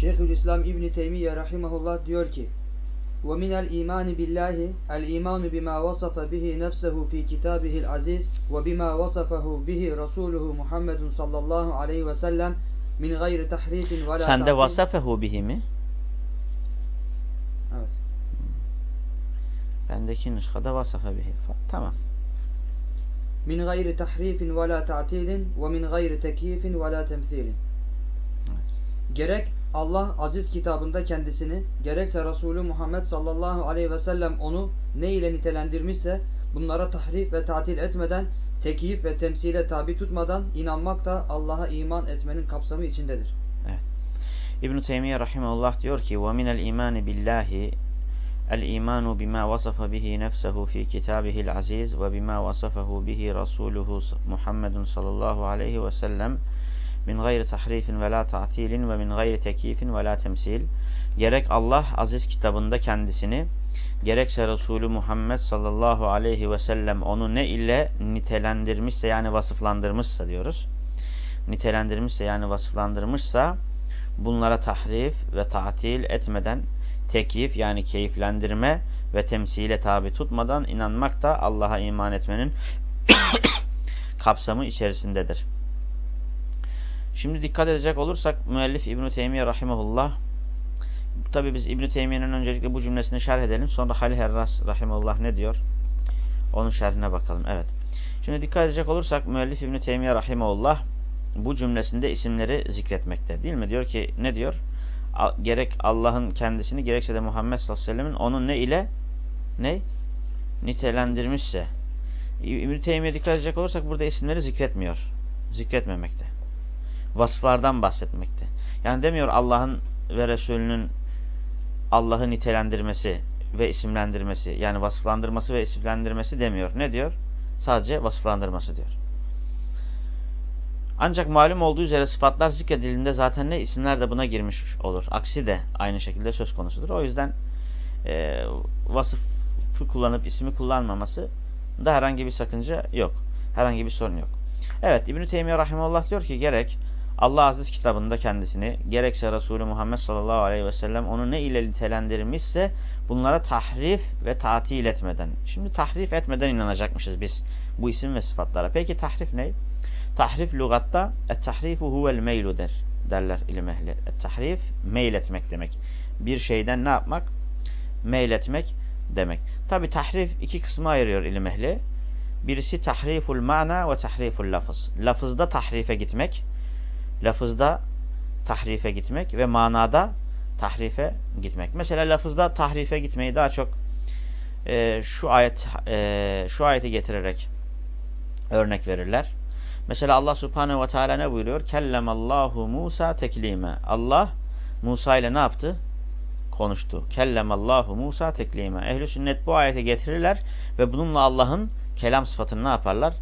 Şeyhülislam İbn Teymiye rahimehullah diyor ki: "Ve minel imani billahi el imanu bima vasafa bihi nefsehu fi kitabihil aziz ve bima vasafahu bihi rasuluhu Muhammedun sallallahu aleyhi ve sellem min gayri tahrifin ve la Sende ta'til." vasafehu bihi mi? Evet. Bendeki nüshada vasafe bihi. Tamam. Min gayri tahrifin ve la ta'tilin ve min gayri tekyifin ve la temsilin. Gerek Allah aziz kitabında kendisini, gerekse Resulü Muhammed sallallahu aleyhi ve sellem onu ne ile nitelendirmişse bunlara tahrif ve tatil etmeden, tekyif ve temsile tabi tutmadan inanmak da Allah'a iman etmenin kapsamı içindedir. İbn Teymiye rahimehullah diyor ki: "Ve minel imani billahi el-imanu bima vasafa bihi nefsehu fi kitabihil aziz ve bima vasafahu bihi rasuluhu Muhammedun sallallahu aleyhi ve sellem min gayri tahrifin ve la ta'tilin ve min gayri tekifin ve la temsil." Gerek Allah aziz kitabında kendisini, gerekse Resulü Muhammed sallallahu aleyhi ve sellem onu ne ile nitelendirmişse yani vasıflandırmışsa diyoruz. Nitelendirmişse yani vasıflandırmışsa bunlara tahrif ve tatil etmeden tekif yani keyiflendirme ve temsile tabi tutmadan inanmak da Allah'a iman etmenin kapsamı içerisindedir. Şimdi dikkat edecek olursak müellif İbn-i Teymiye Rahimahullah tabi biz İbn-i Teymiye'nin öncelikle bu cümlesini şerh edelim. Sonra Halil Herras Rahimahullah ne diyor? Onun şerhine bakalım. Evet. Şimdi dikkat edecek olursak müellif İbn-i Teymiye Rahimahullah bu cümlesinde isimleri zikretmekte. Değil mi? Diyor ki ne diyor? Gerek Allah'ın kendisini gerekse de Muhammed sallallahu aleyhi ve sellemin onu ne ile ne? Nitelendirmişse. İbn-i Teymiye dikkat edecek olursak burada isimleri zikretmiyor. Zikretmemekte. Vasıflardan bahsetmekte. Yani demiyor Allah'ın ve Resulünün Allah'ı nitelendirmesi ve isimlendirmesi yani vasıflandırması ve isimlendirmesi demiyor. Ne diyor? Sadece vasıflandırması diyor. Ancak malum olduğu üzere sıfatlar zikredildiğinde zaten ne isimler de buna girmiş olur. Aksi de aynı şekilde söz konusudur. O yüzden e, vasıfı kullanıp ismi kullanmaması da herhangi bir sakınca yok. Herhangi bir sorun yok. Evet İbn-i Teymiye Rahimullah diyor ki gerek Allah Aziz kitabında kendisini gerekse Resulü Muhammed sallallahu aleyhi ve sellem onu ne ile nitelendirmişse bunlara tahrif ve tatil etmeden. Şimdi tahrif etmeden inanacakmışız biz bu isim ve sıfatlara. Peki tahrif ne? Tahrif lügatta et-tahrifu huvel meylu der. Derler ilim ehli. Et-tahrif meyletmek demek. Bir şeyden ne yapmak? Meyletmek demek. Tabi tahrif iki kısma ayırıyor ilim ehli. Birisi tahriful mana ve tahriful lafız. Lafızda tahrife gitmek. Lafızda tahrife gitmek ve manada tahrife gitmek. Mesela lafızda tahrife gitmeyi daha çok e, şu ayet e, şu ayeti getirerek örnek verirler. Mesela Allah Subhanahu ve Teala ne buyuruyor? Kellemallahu Musa teklime. Allah Musa ile ne yaptı? Konuştu. Kellemallahu Musa teklime. Ehli sünnet bu ayeti getirirler ve bununla Allah'ın kelam sıfatını ne yaparlar?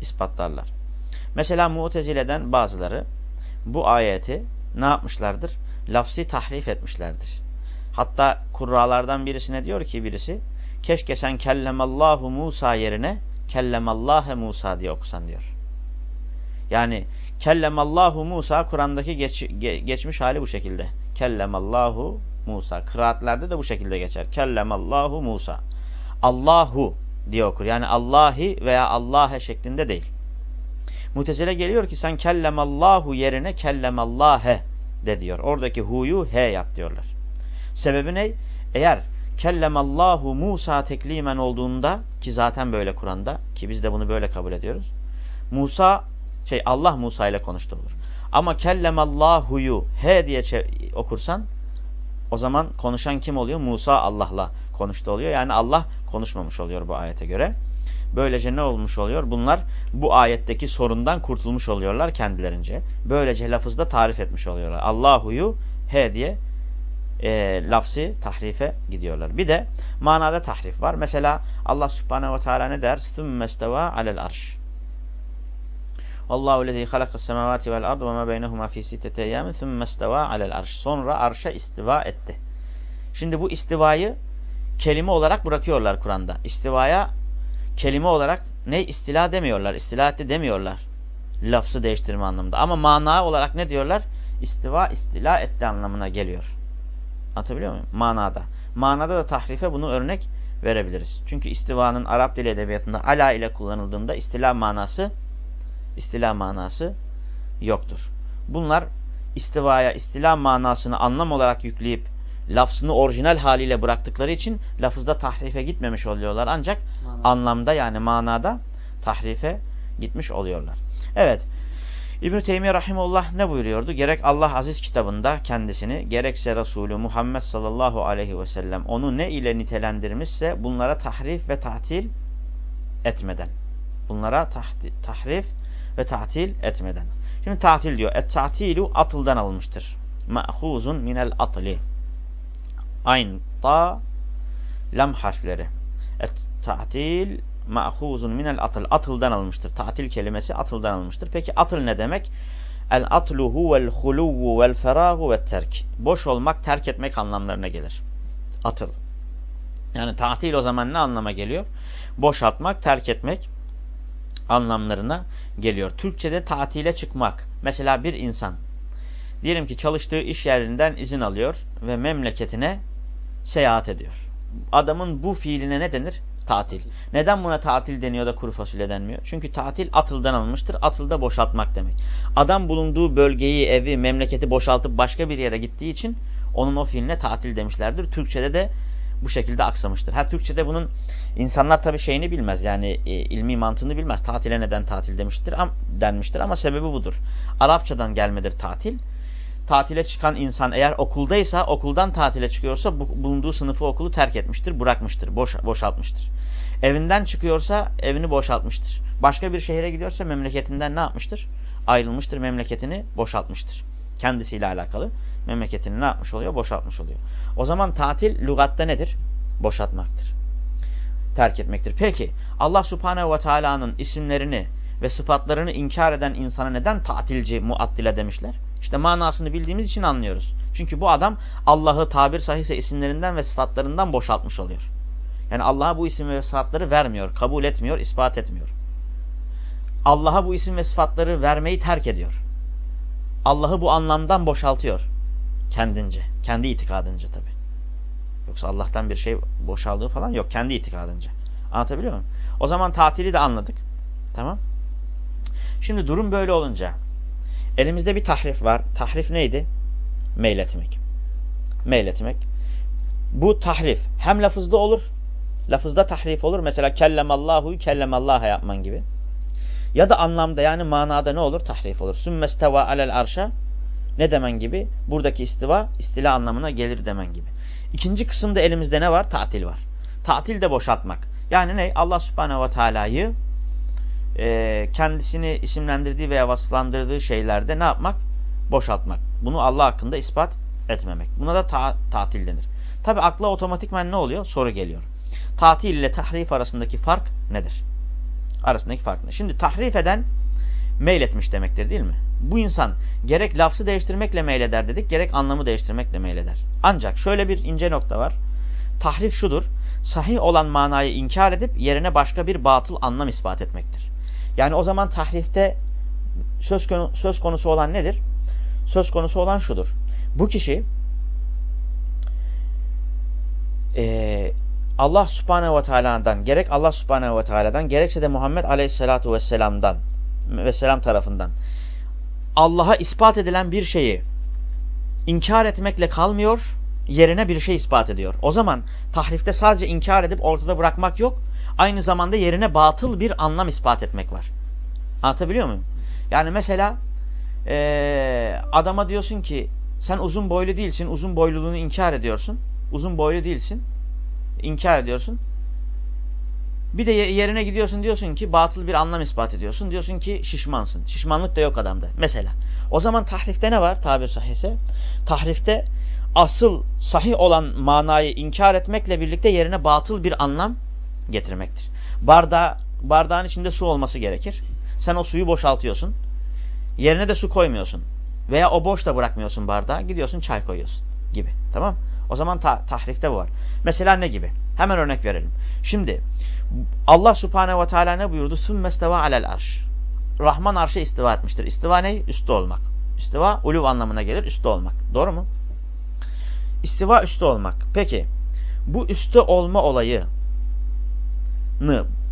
İspatlarlar. Mesela Mu'tezile'den bazıları bu ayeti ne yapmışlardır? Lafzi tahrif etmişlerdir. Hatta kurralardan birisine diyor ki birisi keşke sen kellemallahu Musa yerine kellemallâhe Musa diye okusan diyor. Yani kellemallahu Musa Kur'an'daki geç, ge, geçmiş hali bu şekilde. Kellemallahu Musa. Kıraatlerde de bu şekilde geçer. Kellemallahu Musa. Allahu diye okur. Yani Allahi veya Allah'e şeklinde değil. Mutezile geliyor ki sen kellemallahu yerine kellemallâhe de diyor. Oradaki hu'yu he yap diyorlar. Sebebi ne? Eğer kellemallahu Musa teklimen olduğunda ki zaten böyle Kur'an'da ki biz de bunu böyle kabul ediyoruz. Musa şey Allah Musa ile konuştu olur. Ama kellemallahu he diye okursan o zaman konuşan kim oluyor? Musa Allah'la konuştu oluyor. Yani Allah konuşmamış oluyor bu ayete göre. Böylece ne olmuş oluyor? Bunlar bu ayetteki sorundan kurtulmuş oluyorlar kendilerince. Böylece lafızda tarif etmiş oluyorlar. Allahu'yu he diye e, lafzı tahrife gidiyorlar. Bir de manada tahrif var. Mesela Allah subhanehu ve teala ne der? ثُمَّ اسْتَوَى عَلَى الْعَرْشِ Allahu lezî halakas semavati vel ardı ve ma beynehuma fi sitteti eyyamin thumma isteva alel arş. Sonra arşa istiva etti. Şimdi bu istivayı kelime olarak bırakıyorlar Kur'an'da. İstivaya kelime olarak ne istila demiyorlar, istila etti demiyorlar. Lafzı değiştirme anlamında. Ama mana olarak ne diyorlar? istiva istila etti anlamına geliyor. Anlatabiliyor muyum? Manada. Manada da tahrife bunu örnek verebiliriz. Çünkü istivanın Arap dili edebiyatında ala ile kullanıldığında istila manası istila manası yoktur. Bunlar istivaya istila manasını anlam olarak yükleyip lafzını orijinal haliyle bıraktıkları için lafızda tahrife gitmemiş oluyorlar. Ancak Manada. anlamda yani manada tahrife gitmiş oluyorlar. Evet. İbn-i Teymiye Rahimullah ne buyuruyordu? Gerek Allah aziz kitabında kendisini, gerekse Resulü Muhammed sallallahu aleyhi ve sellem onu ne ile nitelendirmişse bunlara tahrif ve tatil etmeden. Bunlara tahrif ve tatil etmeden. Şimdi tatil diyor. Et-tatilu atıldan alınmıştır. Ma'huzun minel atli. Ayn, ta, lam harfleri. Et-tatil ma'huzun minel atıl. Atıldan alınmıştır. Tatil kelimesi atıldan alınmıştır. Peki atıl ne demek? El atlu huvel huluvvu vel ferahu ve terk. Boş olmak, terk etmek anlamlarına gelir. Atıl. Yani tatil o zaman ne anlama geliyor? Boşaltmak, terk etmek anlamlarına geliyor. Türkçe'de tatile çıkmak. Mesela bir insan diyelim ki çalıştığı iş yerinden izin alıyor ve memleketine seyahat ediyor. Adamın bu fiiline ne denir? Tatil. Neden buna tatil deniyor da kuru fasulye denmiyor? Çünkü tatil atıldan alınmıştır. Atılda boşaltmak demek. Adam bulunduğu bölgeyi, evi, memleketi boşaltıp başka bir yere gittiği için onun o fiiline tatil demişlerdir. Türkçe'de de bu şekilde aksamıştır. Ha Türkçe'de bunun insanlar tabii şeyini bilmez. Yani e, ilmi mantığını bilmez. Tatile neden tatil demiştir, am, denmiştir ama sebebi budur. Arapçadan gelmedir tatil. Tatile çıkan insan eğer okuldaysa, okuldan tatile çıkıyorsa bu, bulunduğu sınıfı okulu terk etmiştir, bırakmıştır, boş, boşaltmıştır. Evinden çıkıyorsa evini boşaltmıştır. Başka bir şehre gidiyorsa memleketinden ne yapmıştır? Ayrılmıştır, memleketini boşaltmıştır. Kendisiyle alakalı memleketini ne yapmış oluyor? Boşaltmış oluyor. O zaman tatil lügatta nedir? Boşaltmaktır. Terk etmektir. Peki Allah subhanehu ve teala'nın isimlerini ve sıfatlarını inkar eden insana neden tatilci, muattile demişler? İşte manasını bildiğimiz için anlıyoruz. Çünkü bu adam Allah'ı tabir sahihse isimlerinden ve sıfatlarından boşaltmış oluyor. Yani Allah'a bu isim ve sıfatları vermiyor, kabul etmiyor, ispat etmiyor. Allah'a bu isim ve sıfatları vermeyi terk ediyor. Allah'ı bu anlamdan boşaltıyor kendince. Kendi itikadınca tabi. Yoksa Allah'tan bir şey boşaldığı falan yok. Kendi itikadınca. Anlatabiliyor muyum? O zaman tatili de anladık. Tamam. Şimdi durum böyle olunca elimizde bir tahrif var. Tahrif neydi? Meyletmek. Meyletmek. Bu tahrif hem lafızda olur. Lafızda tahrif olur. Mesela kellemallahu kellemallaha yapman gibi. Ya da anlamda yani manada ne olur? Tahrif olur. Sümmesteva alel arşa ne demen gibi? Buradaki istiva, istila anlamına gelir demen gibi. İkinci kısımda elimizde ne var? Tatil var. Tatil de boşaltmak. Yani ne? Allah subhanehu ve teala'yı e, kendisini isimlendirdiği veya vasıflandırdığı şeylerde ne yapmak? Boşaltmak. Bunu Allah hakkında ispat etmemek. Buna da ta tatil denir. Tabi akla otomatikmen ne oluyor? Soru geliyor. Tatil ile tahrif arasındaki fark nedir? Arasındaki fark ne? Şimdi tahrif eden meyletmiş demektir değil mi? Bu insan gerek lafzı değiştirmekle meyleder dedik, gerek anlamı değiştirmekle meyleder. Ancak şöyle bir ince nokta var. Tahrif şudur, sahih olan manayı inkar edip yerine başka bir batıl anlam ispat etmektir. Yani o zaman tahrifte söz, konu, söz konusu olan nedir? Söz konusu olan şudur. Bu kişi e, Allah subhanehu ve teala'dan gerek Allah subhanehu ve teala'dan gerekse de Muhammed aleyhissalatu vesselam'dan vesselam tarafından Allah'a ispat edilen bir şeyi inkar etmekle kalmıyor, yerine bir şey ispat ediyor. O zaman tahrifte sadece inkar edip ortada bırakmak yok, aynı zamanda yerine batıl bir anlam ispat etmek var. Anlatabiliyor muyum? Yani mesela ee, adama diyorsun ki sen uzun boylu değilsin, uzun boyluluğunu inkar ediyorsun. Uzun boylu değilsin, inkar ediyorsun. Bir de yerine gidiyorsun diyorsun ki batıl bir anlam ispat ediyorsun. Diyorsun ki şişmansın. Şişmanlık da yok adamda. Mesela. O zaman tahrifte ne var tabir sahihse? Tahrifte asıl sahih olan manayı inkar etmekle birlikte yerine batıl bir anlam getirmektir. Bardağı, bardağın içinde su olması gerekir. Sen o suyu boşaltıyorsun. Yerine de su koymuyorsun. Veya o boş da bırakmıyorsun bardağı. Gidiyorsun çay koyuyorsun gibi. Tamam O zaman ta tahrifte bu var. Mesela ne gibi? Hemen örnek verelim. Şimdi Allah subhanehu ve teala ne buyurdu? Sümmesteva alel arş. Rahman arşa istiva etmiştir. İstiva ne? Üstte olmak. İstiva uluv anlamına gelir. Üstte olmak. Doğru mu? İstiva üstte olmak. Peki bu üstte olma olayını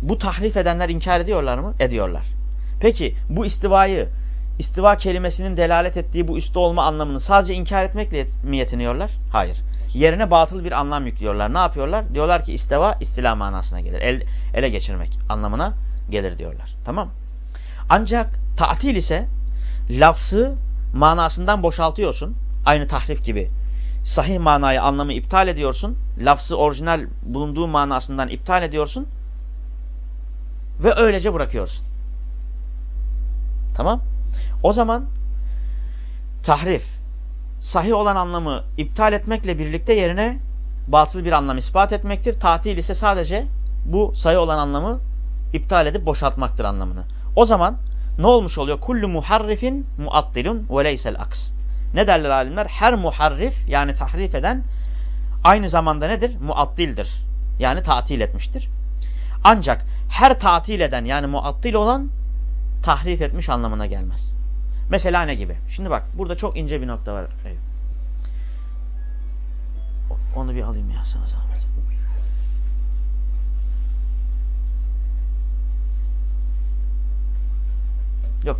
bu tahrif edenler inkar ediyorlar mı? Ediyorlar. Peki bu istivayı istiva kelimesinin delalet ettiği bu üstte olma anlamını sadece inkar etmekle mi yetiniyorlar? Hayır. Yerine batıl bir anlam yüklüyorlar. Ne yapıyorlar? Diyorlar ki istiva istila manasına gelir. El, ele geçirmek anlamına gelir diyorlar. Tamam Ancak tatil ise lafzı manasından boşaltıyorsun. Aynı tahrif gibi. Sahih manayı anlamı iptal ediyorsun. Lafzı orijinal bulunduğu manasından iptal ediyorsun. Ve öylece bırakıyorsun. Tamam. O zaman tahrif sahih olan anlamı iptal etmekle birlikte yerine batıl bir anlam ispat etmektir. Tatil ise sadece bu sahih olan anlamı iptal edip boşaltmaktır anlamını. O zaman ne olmuş oluyor? Kullu muharrifin muattilun ve leysel aks. Ne derler alimler? Her muharrif yani tahrif eden aynı zamanda nedir? Muattildir. Yani tatil etmiştir. Ancak her tatil eden yani muattil olan tahrif etmiş anlamına gelmez. Mesela ne gibi? Şimdi bak burada çok ince bir nokta var. Onu bir alayım ya sana zahmet. Yok.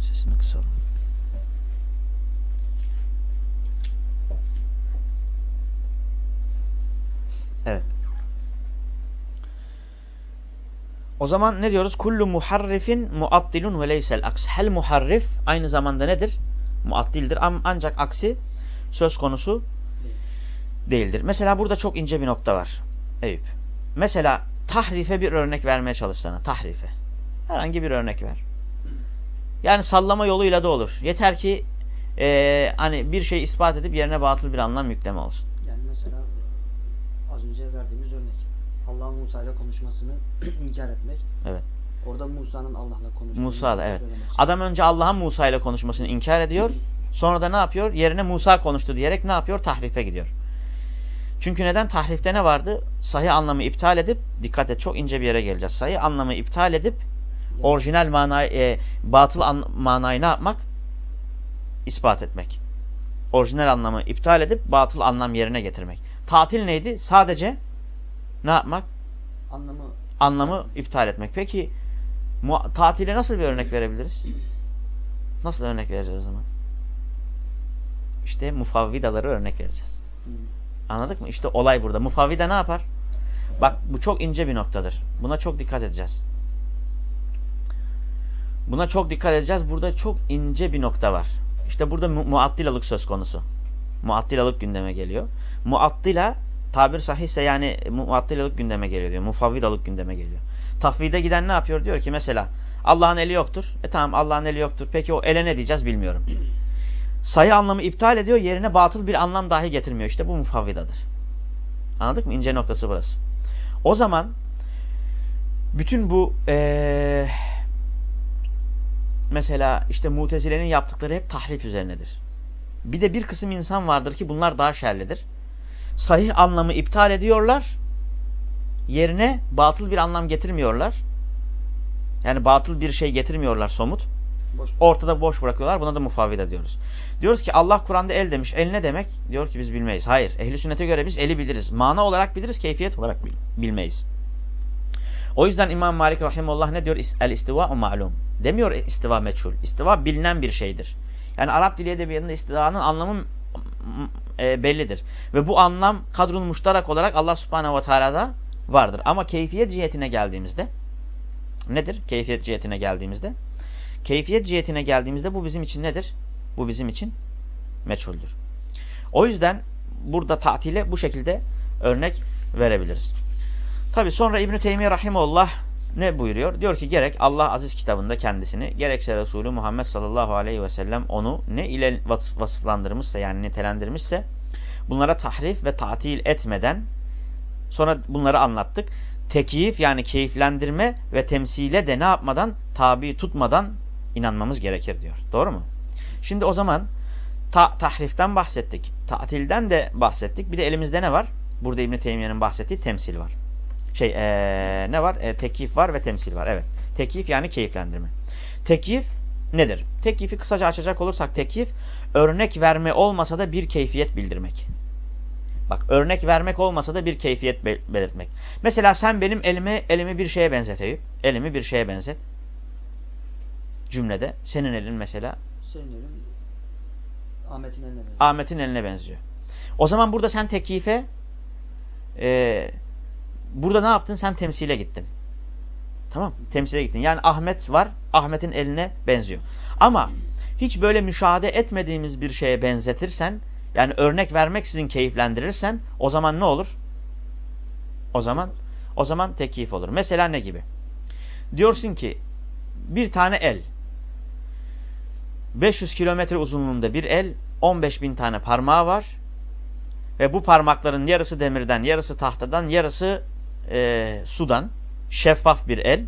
Sesini kısalım. Evet. O zaman ne diyoruz? Kullu muharrifin muattilun ve leysel aks. Hel muharrif aynı zamanda nedir? Muattildir ancak aksi söz konusu değildir. Mesela burada çok ince bir nokta var. Eyüp. Mesela tahrife bir örnek vermeye çalışsana. Tahrife. Herhangi bir örnek ver. Yani sallama yoluyla da olur. Yeter ki e, hani bir şey ispat edip yerine batıl bir anlam yükleme olsun. Yani mesela az önce verdiğimiz örnek. Allah Musa ile konuşmasını inkar etmek. Evet. Orada Musa'nın Allah'la konuşmasını Musa da evet. Adam önce Allah'ın Musa ile konuşmasını inkar ediyor. Sonra da ne yapıyor? Yerine Musa konuştu diyerek ne yapıyor? Tahrife gidiyor. Çünkü neden? Tahrifte ne vardı? Sahih anlamı iptal edip, dikkat et çok ince bir yere geleceğiz. Sahih anlamı iptal edip, orijinal manayı, e, batıl an, manayı ne yapmak? İspat etmek. Orijinal anlamı iptal edip, batıl anlam yerine getirmek. Tatil neydi? Sadece ne yapmak? Anlamı, anlamı iptal etmek. Peki tatile nasıl bir örnek verebiliriz? Nasıl örnek vereceğiz o zaman? İşte mufavvidaları örnek vereceğiz. Hmm. Anladık mı? İşte olay burada. Mufavvide ne yapar? Bak bu çok ince bir noktadır. Buna çok dikkat edeceğiz. Buna çok dikkat edeceğiz. Burada çok ince bir nokta var. İşte burada mu muattilalık söz konusu. Muattilalık gündeme geliyor. Muattila tabir sahihse yani muattilalık gündeme geliyor diyor. Mufavvidalık gündeme geliyor. Tafvide giden ne yapıyor? Diyor ki mesela Allah'ın eli yoktur. E tamam Allah'ın eli yoktur. Peki o ele ne diyeceğiz bilmiyorum sayı anlamı iptal ediyor. Yerine batıl bir anlam dahi getirmiyor. İşte bu mufavvidadır. Anladık mı? İnce noktası burası. O zaman bütün bu ee, mesela işte mutezilenin yaptıkları hep tahrif üzerinedir. Bir de bir kısım insan vardır ki bunlar daha şerlidir. Sahih anlamı iptal ediyorlar. Yerine batıl bir anlam getirmiyorlar. Yani batıl bir şey getirmiyorlar somut. Boş. Ortada boş bırakıyorlar. Buna da mufavvide diyoruz. Diyoruz ki Allah Kur'an'da el demiş. El ne demek? Diyor ki biz bilmeyiz. Hayır. Ehli sünnete göre biz eli biliriz. Mana olarak biliriz, keyfiyet olarak bil bilmeyiz. O yüzden İmam Malik rahimullah ne diyor? El istiva ma'lum. Demiyor istiva meçhul. İstiva bilinen bir şeydir. Yani Arap dili edebiyatında istivanın anlamı e, bellidir. Ve bu anlam kadrun muştarak olarak Allah subhanehu ve teala'da vardır. Ama keyfiyet cihetine geldiğimizde nedir? Keyfiyet cihetine geldiğimizde keyfiyet cihetine geldiğimizde bu bizim için nedir? Bu bizim için meçhuldür. O yüzden burada tatile bu şekilde örnek verebiliriz. Tabi sonra İbn-i Teymiye Rahimullah ne buyuruyor? Diyor ki gerek Allah aziz kitabında kendisini gerekse Resulü Muhammed sallallahu aleyhi ve sellem onu ne ile vasıflandırmışsa yani nitelendirmişse bunlara tahrif ve tatil etmeden sonra bunları anlattık. Tekiyif yani keyiflendirme ve temsile de ne yapmadan tabi tutmadan inanmamız gerekir diyor. Doğru mu? Şimdi o zaman ta tahriften bahsettik. Tatilden de bahsettik. Bir de elimizde ne var? Burada İbn-i Teymiye'nin bahsettiği temsil var. Şey ee, ne var? E, tekif var ve temsil var. Evet. Tekif yani keyiflendirme. Tekif nedir? Tekifi kısaca açacak olursak tekif örnek verme olmasa da bir keyfiyet bildirmek. Bak örnek vermek olmasa da bir keyfiyet belirtmek. Mesela sen benim elimi elimi bir şeye benzet Eyüp. Elimi bir şeye benzet. Cümlede. Senin elin mesela. Senin elin Ahmet'in eline benziyor. Ahmet'in eline benziyor. O zaman burada sen tekife e, burada ne yaptın? Sen temsile gittin. Tamam Temsile gittin. Yani Ahmet var. Ahmet'in eline benziyor. Ama hiç böyle müşahede etmediğimiz bir şeye benzetirsen yani örnek vermek sizin keyiflendirirsen o zaman ne olur? O zaman o zaman tekif olur. Mesela ne gibi? Diyorsun ki bir tane el 500 kilometre uzunluğunda bir el 15 bin tane parmağı var ve bu parmakların yarısı demirden, yarısı tahtadan, yarısı e, sudan şeffaf bir el.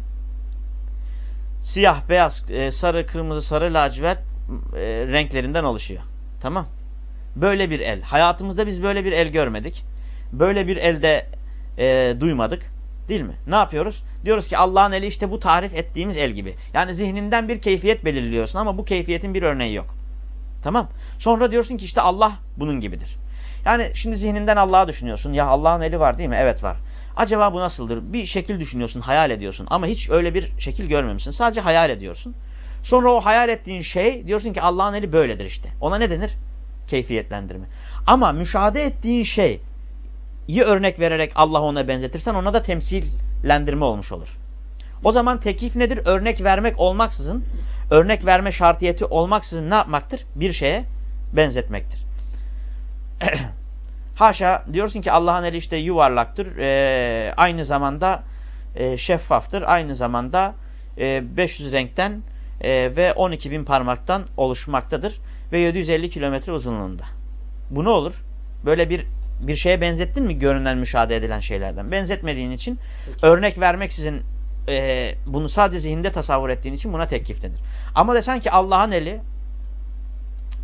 Siyah, beyaz, e, sarı, kırmızı, sarı, lacivert e, renklerinden oluşuyor. Tamam. Böyle bir el. Hayatımızda biz böyle bir el görmedik. Böyle bir elde e, duymadık. Değil mi? Ne yapıyoruz? Diyoruz ki Allah'ın eli işte bu tarif ettiğimiz el gibi. Yani zihninden bir keyfiyet belirliyorsun ama bu keyfiyetin bir örneği yok. Tamam. Sonra diyorsun ki işte Allah bunun gibidir. Yani şimdi zihninden Allah'ı düşünüyorsun. Ya Allah'ın eli var değil mi? Evet var. Acaba bu nasıldır? Bir şekil düşünüyorsun, hayal ediyorsun. Ama hiç öyle bir şekil görmemişsin. Sadece hayal ediyorsun. Sonra o hayal ettiğin şey diyorsun ki Allah'ın eli böyledir işte. Ona ne denir? Keyfiyetlendirme. Ama müşahede ettiğin şey iyi örnek vererek Allah ona benzetirsen ona da temsillendirme olmuş olur. O zaman tekif nedir? Örnek vermek olmaksızın, örnek verme şartiyeti olmaksızın ne yapmaktır? Bir şeye benzetmektir. Haşa diyorsun ki Allah'ın eli işte yuvarlaktır. E, aynı zamanda e, şeffaftır. Aynı zamanda e, 500 renkten e, ve 12 bin parmaktan oluşmaktadır. Ve 750 kilometre uzunluğunda. Bu ne olur? Böyle bir bir şeye benzettin mi görünen müşahede edilen şeylerden? Benzetmediğin için Peki. örnek vermek sizin e, bunu sadece zihinde tasavvur ettiğin için buna teklif denir. Ama desen ki Allah'ın eli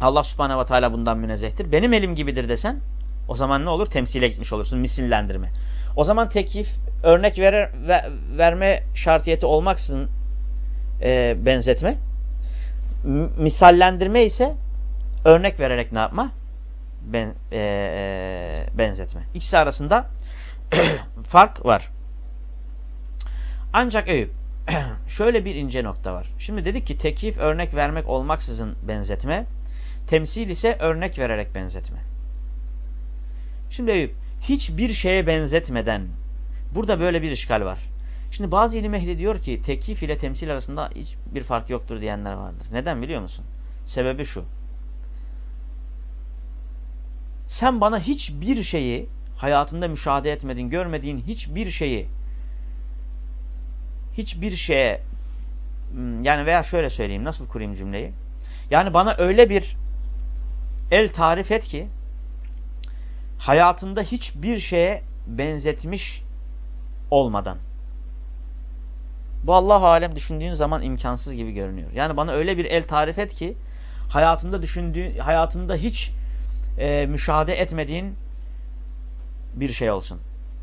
Allah subhanehu ve teala bundan münezzehtir. Benim elim gibidir desen o zaman ne olur? Temsile gitmiş olursun. Misillendirme. O zaman teklif örnek verer, ve, verme şartiyeti olmaksızın e, benzetme. M misallendirme ise örnek vererek ne yapma? Ben, e, e, benzetme. İkisi arasında fark var. Ancak Eyüp şöyle bir ince nokta var. Şimdi dedik ki tekif örnek vermek olmaksızın benzetme. Temsil ise örnek vererek benzetme. Şimdi hiçbir şeye benzetmeden burada böyle bir işgal var. Şimdi bazı ilim ehli diyor ki tekif ile temsil arasında hiçbir fark yoktur diyenler vardır. Neden biliyor musun? Sebebi şu. Sen bana hiçbir şeyi hayatında müşahede etmedin, görmediğin hiçbir şeyi hiçbir şeye hmm, yani veya şöyle söyleyeyim nasıl kurayım cümleyi? Yani bana öyle bir el tarif et ki hayatında hiçbir şeye benzetmiş olmadan. Bu Allah alem düşündüğün zaman imkansız gibi görünüyor. Yani bana öyle bir el tarif et ki hayatında düşündüğün, hayatında hiç e, müşahede etmediğin bir şey olsun.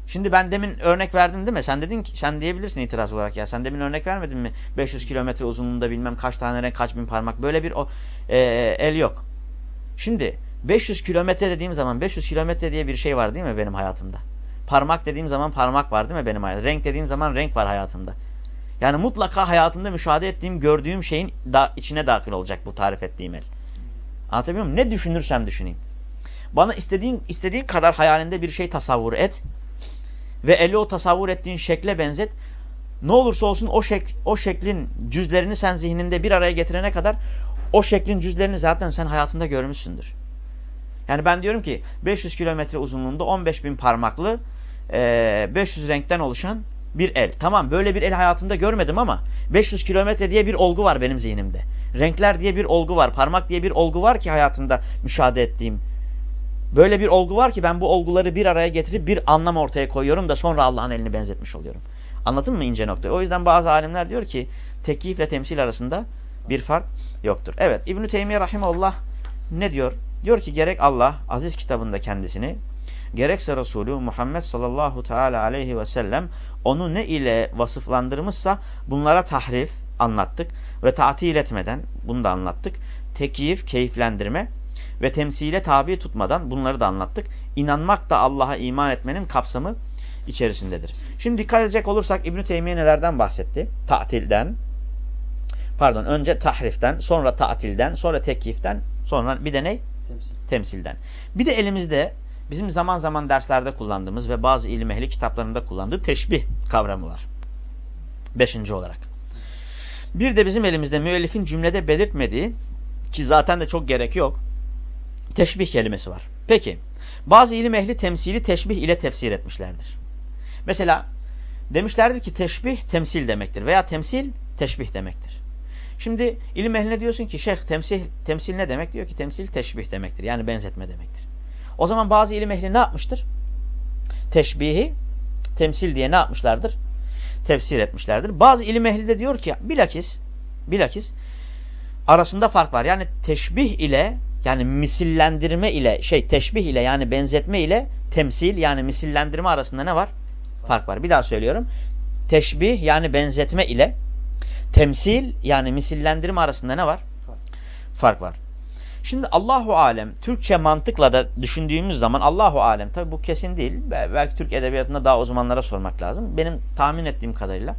Şimdi ben demin örnek verdim değil mi? Sen dedin ki sen diyebilirsin itiraz olarak ya. Sen demin örnek vermedin mi? 500 kilometre uzunluğunda bilmem kaç tane renk, kaç bin parmak. Böyle bir o, e, el yok. Şimdi 500 kilometre dediğim zaman 500 kilometre diye bir şey var değil mi benim hayatımda? Parmak dediğim zaman parmak var değil mi benim hayatımda? Renk dediğim zaman renk var hayatımda. Yani mutlaka hayatımda müşahede ettiğim, gördüğüm şeyin da, içine dahil olacak bu tarif ettiğim el. Anlatabiliyor muyum? Ne düşünürsem düşüneyim. Bana istediğin, istediğin kadar hayalinde bir şey tasavvur et. Ve eli o tasavvur ettiğin şekle benzet. Ne olursa olsun o, şek, o şeklin cüzlerini sen zihninde bir araya getirene kadar o şeklin cüzlerini zaten sen hayatında görmüşsündür. Yani ben diyorum ki 500 kilometre uzunluğunda 15 bin parmaklı e, 500 renkten oluşan bir el. Tamam böyle bir el hayatımda görmedim ama 500 kilometre diye bir olgu var benim zihnimde. Renkler diye bir olgu var. Parmak diye bir olgu var ki hayatımda müşahede ettiğim. Böyle bir olgu var ki ben bu olguları bir araya getirip bir anlam ortaya koyuyorum da sonra Allah'ın elini benzetmiş oluyorum. Anladın mı ince noktayı? O yüzden bazı alimler diyor ki tekifle temsil arasında bir fark yoktur. Evet İbn-i Teymiye Rahimullah ne diyor? Diyor ki gerek Allah aziz kitabında kendisini gerekse Resulü Muhammed sallallahu teala aleyhi ve sellem onu ne ile vasıflandırmışsa bunlara tahrif anlattık ve tatil etmeden bunu da anlattık. Tekiyif, keyiflendirme ve temsile tabi tutmadan bunları da anlattık. İnanmak da Allah'a iman etmenin kapsamı içerisindedir. Şimdi dikkat edecek olursak İbn-i Teymiye nelerden bahsetti? Tatilden, pardon önce tahriften, sonra tatilden, sonra tekyiften, sonra bir de ne? Temsil. Temsilden. Bir de elimizde bizim zaman zaman derslerde kullandığımız ve bazı ilim ehli kitaplarında kullandığı teşbih kavramı var. Beşinci olarak. Bir de bizim elimizde müellifin cümlede belirtmediği ki zaten de çok gerek yok. Teşbih kelimesi var. Peki bazı ilim ehli temsili teşbih ile tefsir etmişlerdir. Mesela demişlerdi ki teşbih temsil demektir veya temsil teşbih demektir. Şimdi ilim ehline diyorsun ki şeyh temsil, temsil ne demek? Diyor ki temsil teşbih demektir. Yani benzetme demektir. O zaman bazı ilim ehli ne yapmıştır? Teşbihi temsil diye ne yapmışlardır? Tefsir etmişlerdir. Bazı ilim ehli de diyor ki bilakis, bilakis arasında fark var. Yani teşbih ile yani misillendirme ile şey teşbih ile yani benzetme ile temsil yani misillendirme arasında ne var? Fark var. Bir daha söylüyorum. Teşbih yani benzetme ile temsil yani misillendirme arasında ne var? Fark. Var. Şimdi Allahu alem Türkçe mantıkla da düşündüğümüz zaman Allahu alem tabi bu kesin değil. Belki Türk edebiyatında daha uzmanlara sormak lazım. Benim tahmin ettiğim kadarıyla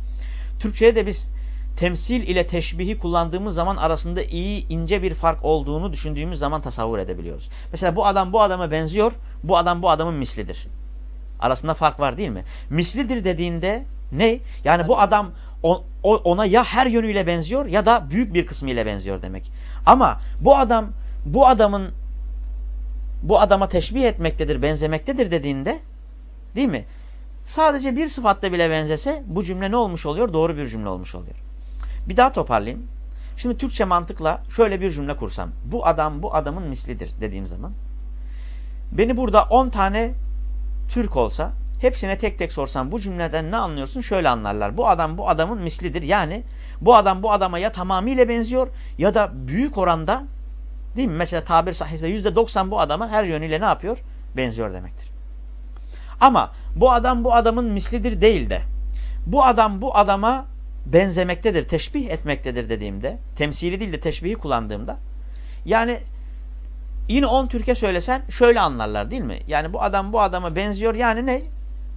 Türkçe'de de biz temsil ile teşbihi kullandığımız zaman arasında iyi ince bir fark olduğunu düşündüğümüz zaman tasavvur edebiliyoruz. Mesela bu adam bu adama benziyor, bu adam bu adamın mislidir. Arasında fark var değil mi? Mislidir dediğinde ne? Yani bu adam ona ya her yönüyle benziyor ya da büyük bir kısmı ile benziyor demek. Ama bu adam bu adamın bu adama teşbih etmektedir, benzemektedir dediğinde değil mi? Sadece bir sıfatla bile benzese bu cümle ne olmuş oluyor? Doğru bir cümle olmuş oluyor. Bir daha toparlayayım. Şimdi Türkçe mantıkla şöyle bir cümle kursam. Bu adam bu adamın mislidir dediğim zaman. Beni burada 10 tane Türk olsa hepsine tek tek sorsam bu cümleden ne anlıyorsun? Şöyle anlarlar. Bu adam bu adamın mislidir. Yani bu adam bu adama ya tamamıyla benziyor ya da büyük oranda değil mi? Mesela tabir sahihse %90 bu adama her yönüyle ne yapıyor? Benziyor demektir. Ama bu adam bu adamın mislidir değil de bu adam bu adama benzemektedir, teşbih etmektedir dediğimde, temsili değil de teşbihi kullandığımda yani yine 10 Türkiye söylesen şöyle anlarlar değil mi? Yani bu adam bu adama benziyor yani ne?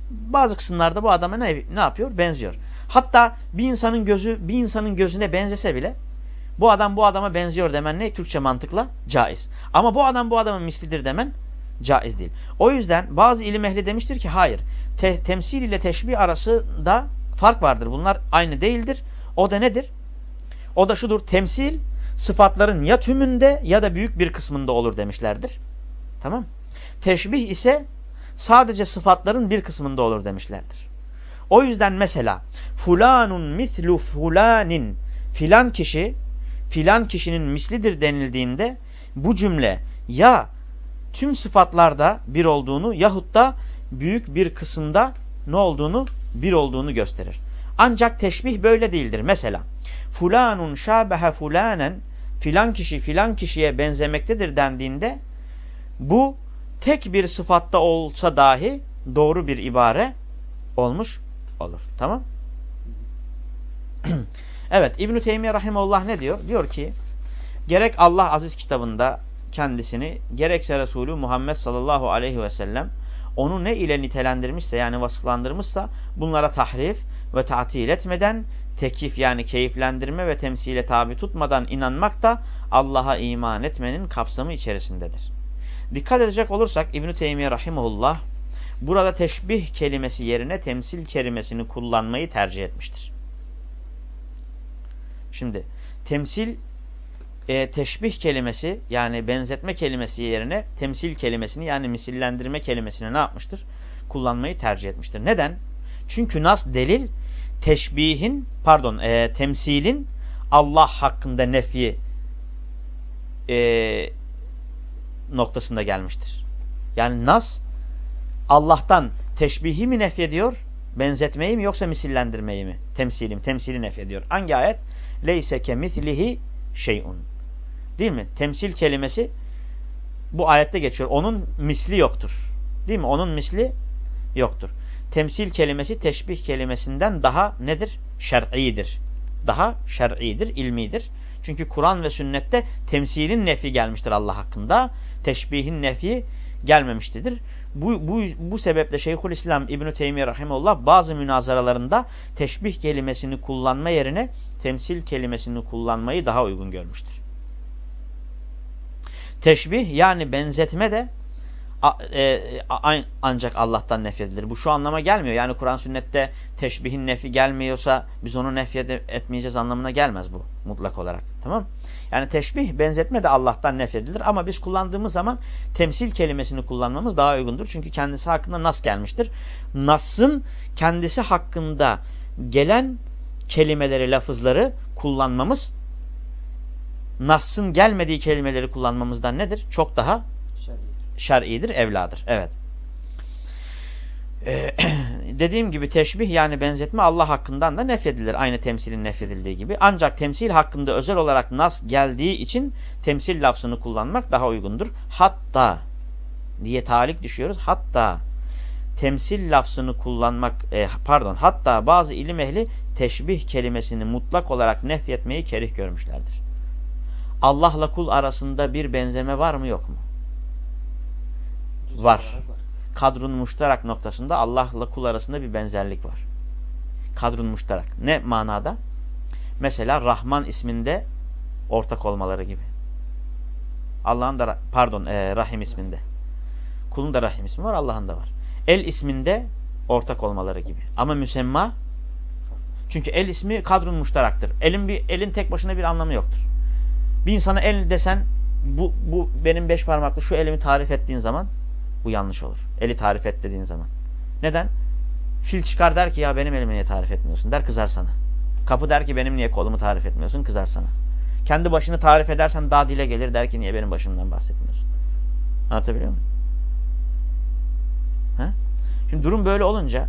Bazı kısımlarda bu adama ne, ne yapıyor? Benziyor. Hatta bir insanın gözü bir insanın gözüne benzese bile bu adam bu adama benziyor demen ne? Türkçe mantıkla caiz. Ama bu adam bu adamın mislidir demen caiz değil. O yüzden bazı ilim ehli demiştir ki hayır. Te temsil ile teşbih arasında fark vardır. Bunlar aynı değildir. O da nedir? O da şudur. Temsil sıfatların ya tümünde ya da büyük bir kısmında olur demişlerdir. Tamam. Teşbih ise sadece sıfatların bir kısmında olur demişlerdir. O yüzden mesela fulanun mislu fulanin filan kişi filan kişinin mislidir denildiğinde bu cümle ya tüm sıfatlarda bir olduğunu yahut da büyük bir kısımda ne olduğunu bir olduğunu gösterir. Ancak teşbih böyle değildir. Mesela fulanun şabehe fulanen filan kişi filan kişiye benzemektedir dendiğinde bu tek bir sıfatta olsa dahi doğru bir ibare olmuş olur. Tamam? evet İbn-i Teymiye Rahimullah ne diyor? Diyor ki gerek Allah aziz kitabında kendisini gerekse Resulü Muhammed sallallahu aleyhi ve sellem onu ne ile nitelendirmişse yani vasıflandırmışsa bunlara tahrif ve tatil etmeden tekif yani keyiflendirme ve temsile tabi tutmadan inanmak da Allah'a iman etmenin kapsamı içerisindedir. Dikkat edecek olursak İbn-i Teymiye Rahimullah burada teşbih kelimesi yerine temsil kelimesini kullanmayı tercih etmiştir. Şimdi temsil e, teşbih kelimesi yani benzetme kelimesi yerine temsil kelimesini yani misillendirme kelimesini ne yapmıştır? Kullanmayı tercih etmiştir. Neden? Çünkü nas delil teşbihin pardon e, temsilin Allah hakkında nefi e, noktasında gelmiştir. Yani nas Allah'tan teşbihi mi nefyediyor, benzetmeyi mi yoksa misillendirmeyi mi? Temsili mi? Temsili nefyediyor. Hangi ayet? Leyse kemithlihi şeyun. Değil mi? Temsil kelimesi bu ayette geçiyor. Onun misli yoktur. Değil mi? Onun misli yoktur. Temsil kelimesi teşbih kelimesinden daha nedir? Şer'idir. Daha şer'idir, ilmidir. Çünkü Kur'an ve sünnette temsilin nefi gelmiştir Allah hakkında. Teşbihin nefi gelmemiştir. Bu, bu, bu sebeple Şeyhülislam İbn-i Teymiye Rahimullah bazı münazaralarında teşbih kelimesini kullanma yerine temsil kelimesini kullanmayı daha uygun görmüştür. Teşbih yani benzetme de e, ancak Allah'tan nefyedilir. Bu şu anlama gelmiyor. Yani Kur'an sünnette teşbihin nefi gelmiyorsa biz onu nefyed etmeyeceğiz anlamına gelmez bu mutlak olarak. Tamam Yani teşbih, benzetme de Allah'tan nefyedilir ama biz kullandığımız zaman temsil kelimesini kullanmamız daha uygundur. Çünkü kendisi hakkında nas gelmiştir. Nas'ın kendisi hakkında gelen kelimeleri, lafızları kullanmamız Nas'ın gelmediği kelimeleri kullanmamızdan nedir? Çok daha şer'idir, evladır. Evet. Ee, dediğim gibi teşbih yani benzetme Allah hakkından da nefyedilir. Aynı temsilin nefyedildiği gibi. Ancak temsil hakkında özel olarak nas geldiği için temsil lafzını kullanmak daha uygundur. Hatta diye talik düşüyoruz. Hatta temsil lafzını kullanmak e, pardon hatta bazı ilim ehli teşbih kelimesini mutlak olarak nefyetmeyi kerih görmüşlerdir. Allah'la kul arasında bir benzeme var mı yok mu? Var. Kadrun muştarak noktasında Allah'la kul arasında bir benzerlik var. Kadrun muştarak. Ne manada? Mesela Rahman isminde ortak olmaları gibi. Allah'ın da pardon e, Rahim isminde. Kulun da Rahim ismi var, Allah'ın da var. El isminde ortak olmaları gibi. Ama müsemma çünkü el ismi kadrun muştaraktır. Elin bir elin tek başına bir anlamı yoktur. Bir insana el desen bu, bu benim beş parmaklı şu elimi tarif ettiğin zaman bu yanlış olur. Eli tarif et dediğin zaman. Neden? Fil çıkar der ki ya benim elimi niye tarif etmiyorsun der kızar sana. Kapı der ki benim niye kolumu tarif etmiyorsun kızar sana. Kendi başını tarif edersen daha dile gelir der ki niye benim başımdan bahsetmiyorsun. Anlatabiliyor muyum? Ha? Şimdi durum böyle olunca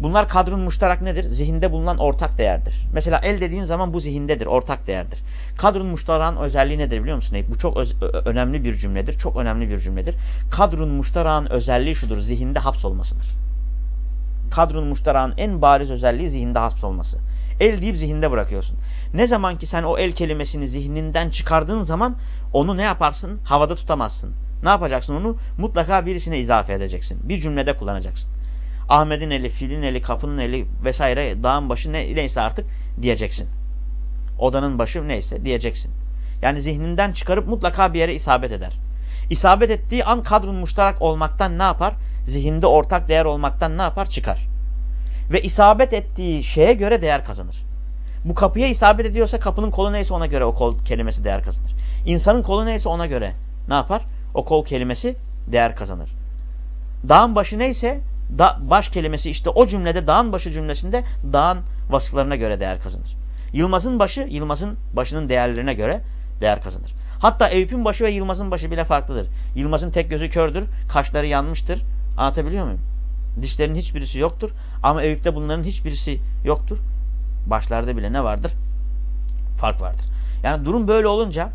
bunlar kadrun muştarak nedir? Zihinde bulunan ortak değerdir. Mesela el dediğin zaman bu zihindedir, ortak değerdir. Kadrun muştaran özelliği nedir biliyor musun? Bu çok önemli bir cümledir. Çok önemli bir cümledir. Kadrun muştaran özelliği şudur. Zihinde hapsolmasıdır. Kadrun muştaran en bariz özelliği zihinde hapsolması. El deyip zihinde bırakıyorsun. Ne zaman ki sen o el kelimesini zihninden çıkardığın zaman onu ne yaparsın? Havada tutamazsın. Ne yapacaksın onu? Mutlaka birisine izafe edeceksin. Bir cümlede kullanacaksın. Ahmet'in eli, filin eli, kapının eli vesaire dağın başı ne, neyse artık diyeceksin. Odanın başı neyse diyeceksin. Yani zihninden çıkarıp mutlaka bir yere isabet eder. İsabet ettiği an kadrun muştarak olmaktan ne yapar? Zihinde ortak değer olmaktan ne yapar? Çıkar. Ve isabet ettiği şeye göre değer kazanır. Bu kapıya isabet ediyorsa kapının kolu neyse ona göre o kol kelimesi değer kazanır. İnsanın kolu neyse ona göre ne yapar? O kol kelimesi değer kazanır. Dağın başı neyse da, baş kelimesi işte o cümlede dağın başı cümlesinde dağın vasıflarına göre değer kazanır. Yılmaz'ın başı Yılmaz'ın başının değerlerine göre değer kazanır. Hatta Eyüp'ün başı ve Yılmaz'ın başı bile farklıdır. Yılmaz'ın tek gözü kördür, kaşları yanmıştır. Anlatabiliyor muyum? Dişlerin hiçbirisi yoktur ama Eyüp'te bunların hiçbirisi yoktur. Başlarda bile ne vardır? Fark vardır. Yani durum böyle olunca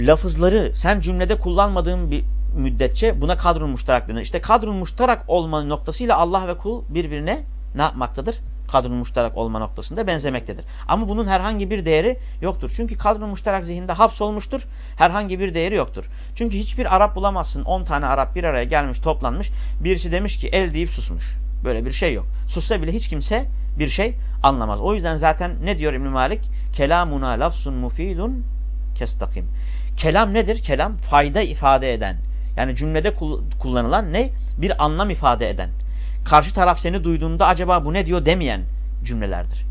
lafızları sen cümlede kullanmadığın bir müddetçe buna kadrun muştarak denir. İşte kadrun muştarak olma noktasıyla Allah ve kul birbirine ne yapmaktadır? Kadrun muştarak olma noktasında benzemektedir. Ama bunun herhangi bir değeri yoktur. Çünkü kadrun muştarak zihinde hapsolmuştur. Herhangi bir değeri yoktur. Çünkü hiçbir Arap bulamazsın. 10 tane Arap bir araya gelmiş toplanmış. Birisi demiş ki el deyip susmuş. Böyle bir şey yok. Sussa bile hiç kimse bir şey anlamaz. O yüzden zaten ne diyor İbn Malik? Kelamuna lafzun mufidun kestakim. Kelam nedir? Kelam fayda ifade eden, yani cümlede kullanılan ne? Bir anlam ifade eden. Karşı taraf seni duyduğunda acaba bu ne diyor demeyen cümlelerdir.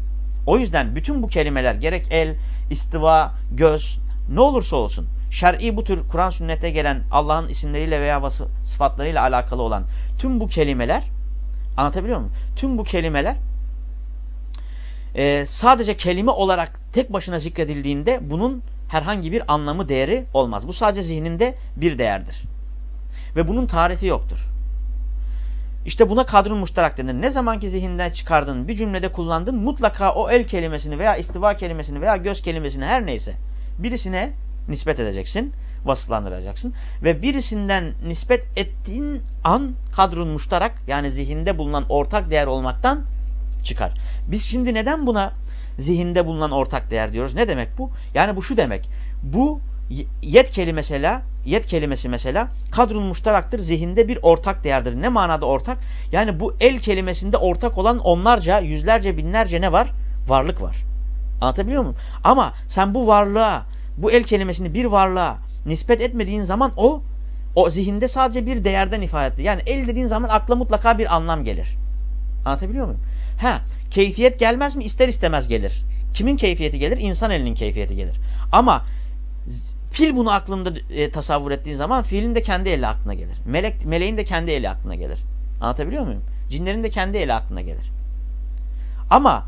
O yüzden bütün bu kelimeler gerek el, istiva, göz ne olursa olsun şer'i bu tür Kur'an sünnete gelen Allah'ın isimleriyle veya sıfatlarıyla alakalı olan tüm bu kelimeler anlatabiliyor muyum? Tüm bu kelimeler e, sadece kelime olarak tek başına zikredildiğinde bunun herhangi bir anlamı değeri olmaz. Bu sadece zihninde bir değerdir. Ve bunun tarifi yoktur. İşte buna kadrun muştarak denir. Ne zamanki zihinden çıkardın, bir cümlede kullandın mutlaka o el kelimesini veya istiva kelimesini veya göz kelimesini her neyse birisine nispet edeceksin. vasıflandıracaksın. Ve birisinden nispet ettiğin an kadrun muştarak yani zihinde bulunan ortak değer olmaktan çıkar. Biz şimdi neden buna zihinde bulunan ortak değer diyoruz? Ne demek bu? Yani bu şu demek. Bu yet kelimesi mesela, yet kelimesi mesela kadrun muştaraktır, zihinde bir ortak değerdir. Ne manada ortak? Yani bu el kelimesinde ortak olan onlarca, yüzlerce, binlerce ne var? Varlık var. Anlatabiliyor muyum? Ama sen bu varlığa, bu el kelimesini bir varlığa nispet etmediğin zaman o o zihinde sadece bir değerden ifaretli. Yani el dediğin zaman akla mutlaka bir anlam gelir. Anlatabiliyor muyum? Ha, keyfiyet gelmez mi? İster istemez gelir. Kimin keyfiyeti gelir? İnsan elinin keyfiyeti gelir. Ama fil bunu aklında e, tasavvur ettiğin zaman filin de kendi eli aklına gelir. Melek, meleğin de kendi eli aklına gelir. Anlatabiliyor muyum? Cinlerin de kendi eli aklına gelir. Ama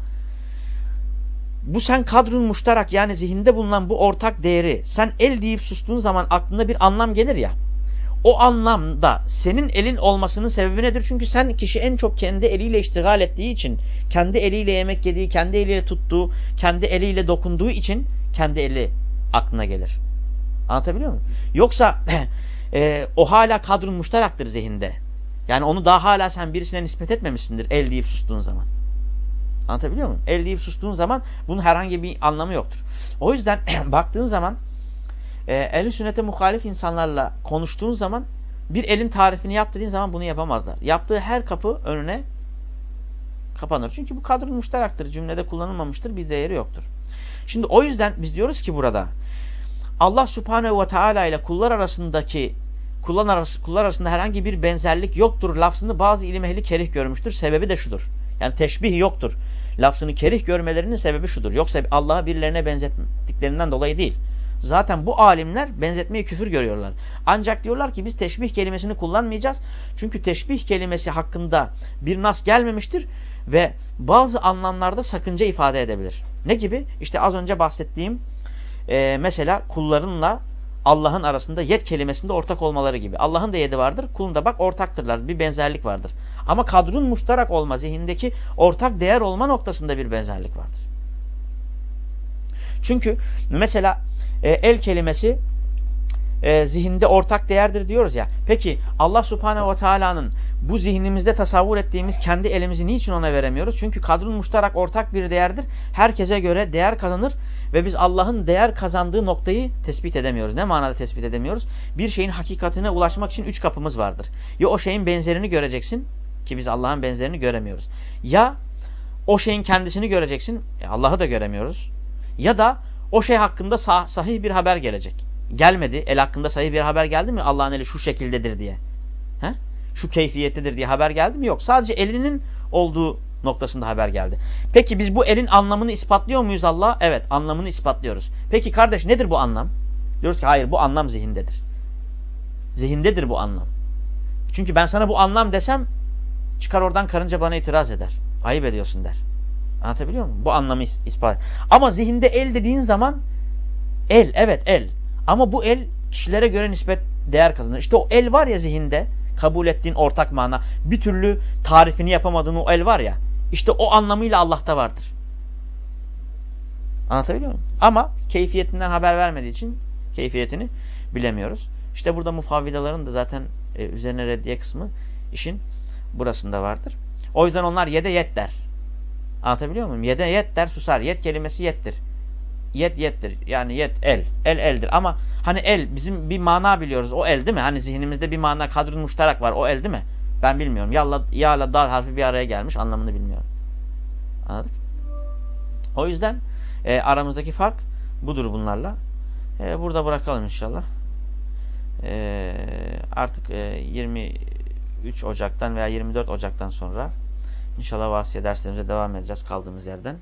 bu sen kadrun muştarak yani zihinde bulunan bu ortak değeri sen el deyip sustuğun zaman aklına bir anlam gelir ya. O anlamda senin elin olmasının sebebi nedir? Çünkü sen kişi en çok kendi eliyle iştigal ettiği için, kendi eliyle yemek yediği, kendi eliyle tuttuğu, kendi eliyle dokunduğu için kendi eli aklına gelir. Anlatabiliyor muyum? Yoksa e, o hala kadrun muştaraktır zihinde. Yani onu daha hala sen birisine nispet etmemişsindir el deyip sustuğun zaman. Anlatabiliyor muyum? El deyip sustuğun zaman bunun herhangi bir anlamı yoktur. O yüzden baktığın zaman e, el sünnete muhalif insanlarla konuştuğun zaman bir elin tarifini yap dediğin zaman bunu yapamazlar. Yaptığı her kapı önüne kapanır. Çünkü bu kadrun muştaraktır. Cümlede kullanılmamıştır. Bir değeri yoktur. Şimdi o yüzden biz diyoruz ki burada Allah subhanehu ve teala ile kullar arasındaki kullar, arası, kullar arasında herhangi bir benzerlik yoktur lafzını bazı ilim ehli kerih görmüştür. Sebebi de şudur. Yani teşbih yoktur. Lafzını kerih görmelerinin sebebi şudur. Yoksa Allah'ı birilerine benzettiklerinden dolayı değil. Zaten bu alimler benzetmeyi küfür görüyorlar. Ancak diyorlar ki biz teşbih kelimesini kullanmayacağız. Çünkü teşbih kelimesi hakkında bir nas gelmemiştir ve bazı anlamlarda sakınca ifade edebilir. Ne gibi? İşte az önce bahsettiğim e, mesela kullarınla Allah'ın arasında yet kelimesinde ortak olmaları gibi. Allah'ın da yedi vardır, kulun da bak ortaktırlar. Bir benzerlik vardır. Ama kadrun muştarak olma, zihindeki ortak değer olma noktasında bir benzerlik vardır. Çünkü mesela e, el kelimesi e, zihinde ortak değerdir diyoruz ya. Peki Allah subhanehu ve teala'nın bu zihnimizde tasavvur ettiğimiz kendi elimizi niçin ona veremiyoruz? Çünkü kadrun muştarak ortak bir değerdir. Herkese göre değer kazanır ve biz Allah'ın değer kazandığı noktayı tespit edemiyoruz. Ne manada tespit edemiyoruz? Bir şeyin hakikatine ulaşmak için üç kapımız vardır. Ya o şeyin benzerini göreceksin ki biz Allah'ın benzerini göremiyoruz. Ya o şeyin kendisini göreceksin. E Allah'ı da göremiyoruz. Ya da o şey hakkında sah sahih bir haber gelecek. Gelmedi. El hakkında sahih bir haber geldi mi? Allah'ın eli şu şekildedir diye. He? Şu keyfiyettedir diye haber geldi mi? Yok. Sadece elinin olduğu noktasında haber geldi. Peki biz bu elin anlamını ispatlıyor muyuz Allah? Evet anlamını ispatlıyoruz. Peki kardeş nedir bu anlam? Diyoruz ki hayır bu anlam zihindedir. Zihindedir bu anlam. Çünkü ben sana bu anlam desem çıkar oradan karınca bana itiraz eder. Ayıp ediyorsun der. Anlatabiliyor muyum? Bu anlamı is ispat. Ama zihinde el dediğin zaman el evet el. Ama bu el kişilere göre nispet değer kazanır. İşte o el var ya zihinde kabul ettiğin ortak mana bir türlü tarifini yapamadığın o el var ya işte o anlamıyla Allah'ta vardır. Anlatabiliyor muyum? Ama keyfiyetinden haber vermediği için keyfiyetini bilemiyoruz. İşte burada mufavvidaların da zaten e, üzerine reddiye kısmı işin burasında vardır. O yüzden onlar yede yet der. Anlatabiliyor muyum? Yede yet der susar. Yet kelimesi yettir. Yet yettir. Yani yet el. El eldir. Ama hani el bizim bir mana biliyoruz. O el değil mi? Hani zihnimizde bir mana kadrun muştarak var. O el değil mi? Ben bilmiyorum. Yalla, yağla dal harfi bir araya gelmiş. Anlamını bilmiyorum. Anladık? O yüzden e, aramızdaki fark budur bunlarla. E, burada bırakalım inşallah. E, artık e, 23 Ocak'tan veya 24 Ocak'tan sonra inşallah vasiye derslerimize devam edeceğiz kaldığımız yerden.